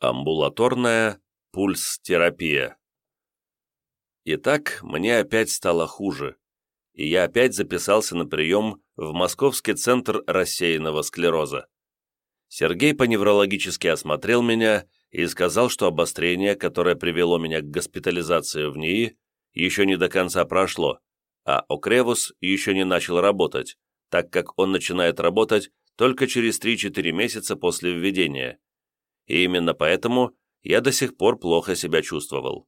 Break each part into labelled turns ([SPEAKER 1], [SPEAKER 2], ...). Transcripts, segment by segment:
[SPEAKER 1] Амбулаторная пульс-терапия. Итак, мне опять стало хуже, и я опять записался на прием в Московский центр рассеянного склероза. Сергей поневрологически осмотрел меня и сказал, что обострение, которое привело меня к госпитализации в НИИ, еще не до конца прошло, а Окревус еще не начал работать, так как он начинает работать только через 3-4 месяца после введения и именно поэтому я до сих пор плохо себя чувствовал.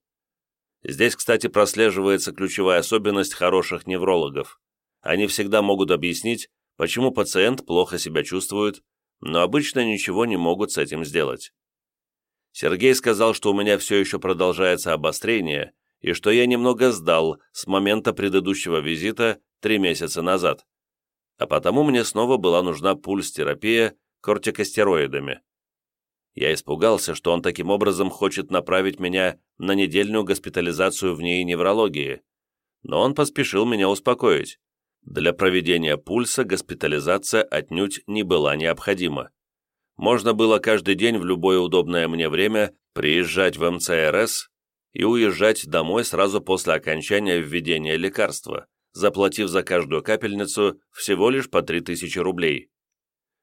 [SPEAKER 1] Здесь, кстати, прослеживается ключевая особенность хороших неврологов. Они всегда могут объяснить, почему пациент плохо себя чувствует, но обычно ничего не могут с этим сделать. Сергей сказал, что у меня все еще продолжается обострение и что я немного сдал с момента предыдущего визита три месяца назад, а потому мне снова была нужна пульс-терапия кортикостероидами. Я испугался, что он таким образом хочет направить меня на недельную госпитализацию в НИИ неврологии, но он поспешил меня успокоить. Для проведения пульса госпитализация отнюдь не была необходима. Можно было каждый день в любое удобное мне время приезжать в МЦРС и уезжать домой сразу после окончания введения лекарства, заплатив за каждую капельницу всего лишь по 3000 рублей.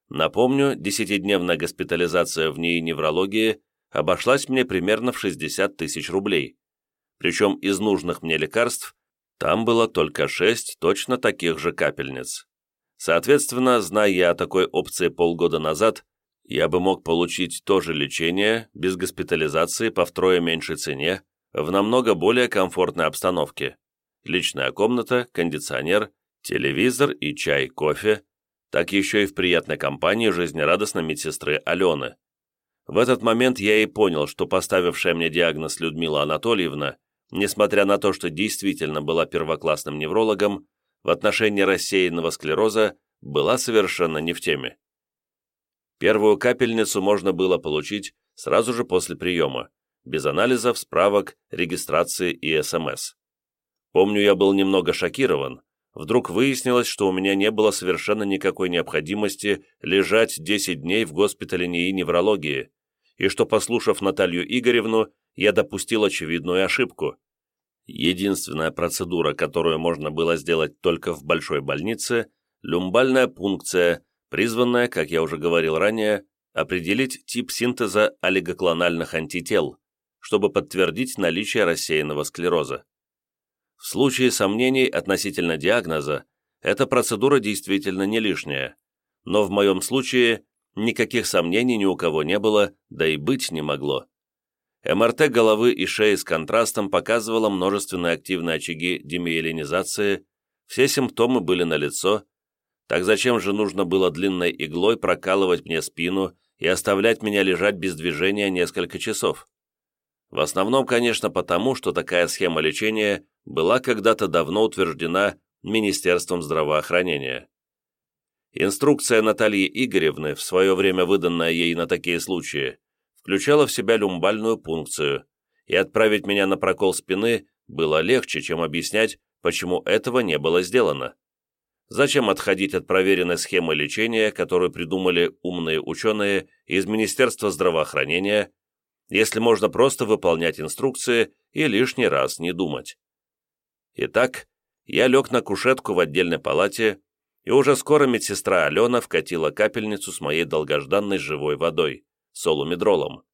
[SPEAKER 1] Напомню, десятидневная госпитализация в НИИ неврологии обошлась мне примерно в 60 тысяч рублей. Причем из нужных мне лекарств там было только 6 точно таких же капельниц. Соответственно, зная я о такой опции полгода назад, я бы мог получить то же лечение без госпитализации по втрое меньшей цене в намного более комфортной обстановке. Личная комната, кондиционер, телевизор и чай, кофе, так еще и в приятной компании жизнерадостной медсестры Алены. В этот момент я и понял, что поставившая мне диагноз Людмила Анатольевна, несмотря на то, что действительно была первоклассным неврологом, в отношении рассеянного склероза была совершенно не в теме. Первую капельницу можно было получить сразу же после приема, без анализов, справок, регистрации и СМС. Помню, я был немного шокирован, вдруг выяснилось, что у меня не было совершенно никакой необходимости лежать 10 дней в госпитале НИИ неврологии, и что, послушав Наталью Игоревну, я допустил очевидную ошибку. Единственная процедура, которую можно было сделать только в большой больнице – люмбальная пункция, призванная, как я уже говорил ранее, определить тип синтеза олигоклональных антител, чтобы подтвердить наличие рассеянного склероза. В случае сомнений относительно диагноза, эта процедура действительно не лишняя, но в моем случае никаких сомнений ни у кого не было, да и быть не могло. МРТ головы и шеи с контрастом показывала множественные активные очаги демиелинизации, все симптомы были налицо, так зачем же нужно было длинной иглой прокалывать мне спину и оставлять меня лежать без движения несколько часов? В основном, конечно, потому, что такая схема лечения была когда-то давно утверждена Министерством здравоохранения. Инструкция Натальи Игоревны, в свое время выданная ей на такие случаи, включала в себя люмбальную пункцию, и отправить меня на прокол спины было легче, чем объяснять, почему этого не было сделано. Зачем отходить от проверенной схемы лечения, которую придумали умные ученые из Министерства здравоохранения, если можно просто выполнять инструкции и лишний раз не думать? Итак, я лег на кушетку в отдельной палате, и уже скоро медсестра Алена вкатила капельницу с моей долгожданной живой водой, солумедролом.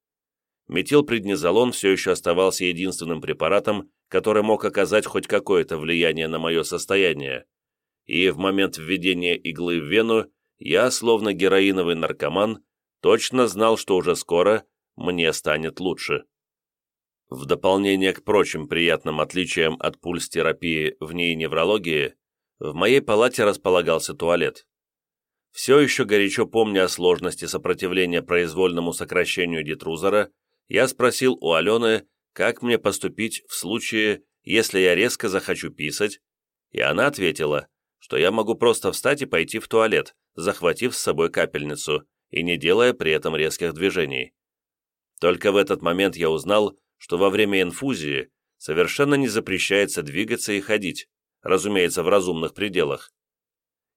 [SPEAKER 1] Метилпреднизолон все еще оставался единственным препаратом, который мог оказать хоть какое-то влияние на мое состояние, и в момент введения иглы в вену я, словно героиновый наркоман, точно знал, что уже скоро мне станет лучше. В дополнение к прочим приятным отличиям от пульс-терапии в ней неврологии, в моей палате располагался туалет. Все еще горячо помня о сложности сопротивления произвольному сокращению детрузора, я спросил у Алены, как мне поступить в случае, если я резко захочу писать, и она ответила, что я могу просто встать и пойти в туалет, захватив с собой капельницу и не делая при этом резких движений. Только в этот момент я узнал, что во время инфузии совершенно не запрещается двигаться и ходить, разумеется, в разумных пределах.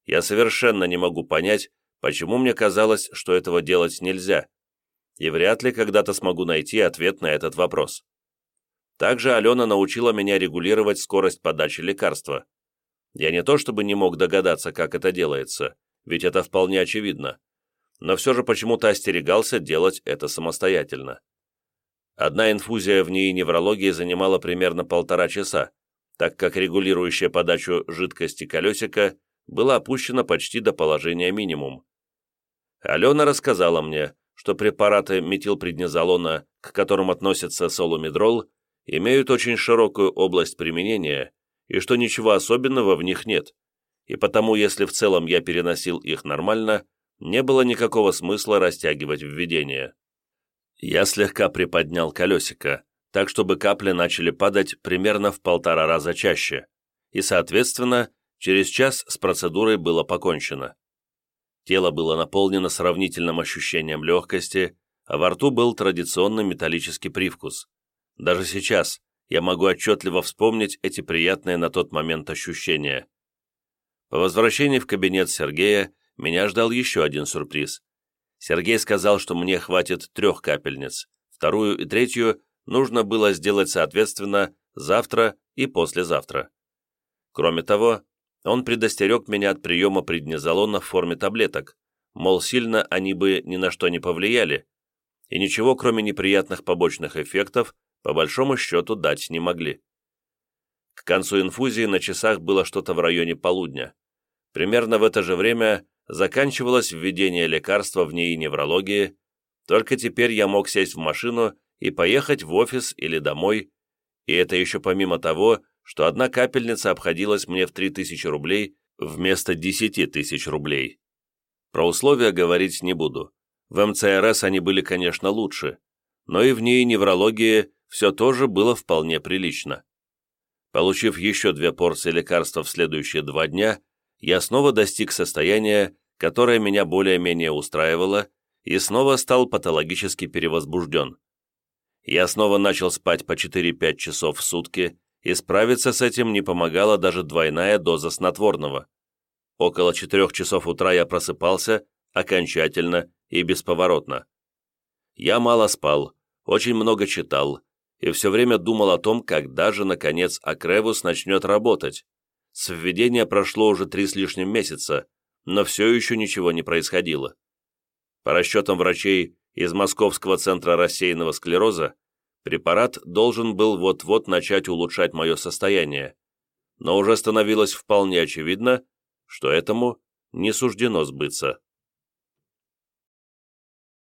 [SPEAKER 1] Я совершенно не могу понять, почему мне казалось, что этого делать нельзя. и вряд ли когда-то смогу найти ответ на этот вопрос. Также Алена научила меня регулировать скорость подачи лекарства. Я не то чтобы не мог догадаться, как это делается, ведь это вполне очевидно, но все же почему-то остерегался делать это самостоятельно. Одна инфузия в НИИ неврологии занимала примерно полтора часа, так как регулирующая подачу жидкости колесика была опущена почти до положения минимум. Алена рассказала мне, что препараты метилпреднизолона, к которым относится соломедрол, имеют очень широкую область применения и что ничего особенного в них нет, и потому, если в целом я переносил их нормально, не было никакого смысла растягивать введение. Я слегка приподнял колесико, так чтобы капли начали падать примерно в полтора раза чаще, и, соответственно, через час с процедурой было покончено. Тело было наполнено сравнительным ощущением легкости, а во рту был традиционный металлический привкус. Даже сейчас я могу отчетливо вспомнить эти приятные на тот момент ощущения. По возвращении в кабинет Сергея меня ждал еще один сюрприз. Сергей сказал, что мне хватит трех капельниц, вторую и третью нужно было сделать соответственно завтра и послезавтра. Кроме того, он предостерег меня от приема преднизолона в форме таблеток, мол, сильно они бы ни на что не повлияли, и ничего, кроме неприятных побочных эффектов, по большому счету дать не могли. К концу инфузии на часах было что-то в районе полудня. Примерно в это же время заканчивалось введение лекарства в НИИ неврологии, только теперь я мог сесть в машину и поехать в офис или домой, и это еще помимо того, что одна капельница обходилась мне в 3000 рублей вместо 10 тысяч рублей. Про условия говорить не буду. В МЦРС они были, конечно, лучше, но и в ней неврологии все тоже было вполне прилично. Получив еще две порции лекарства в следующие два дня, я снова достиг состояния, которое меня более-менее устраивало, и снова стал патологически перевозбужден. Я снова начал спать по 4-5 часов в сутки, и справиться с этим не помогала даже двойная доза снотворного. Около 4 часов утра я просыпался, окончательно и бесповоротно. Я мало спал, очень много читал, и все время думал о том, когда же, наконец, Акревус начнет работать. С введения прошло уже три с лишним месяца, но все еще ничего не происходило. По расчетам врачей из Московского центра рассеянного склероза, препарат должен был вот-вот начать улучшать мое состояние, но уже становилось вполне очевидно, что этому не суждено сбыться.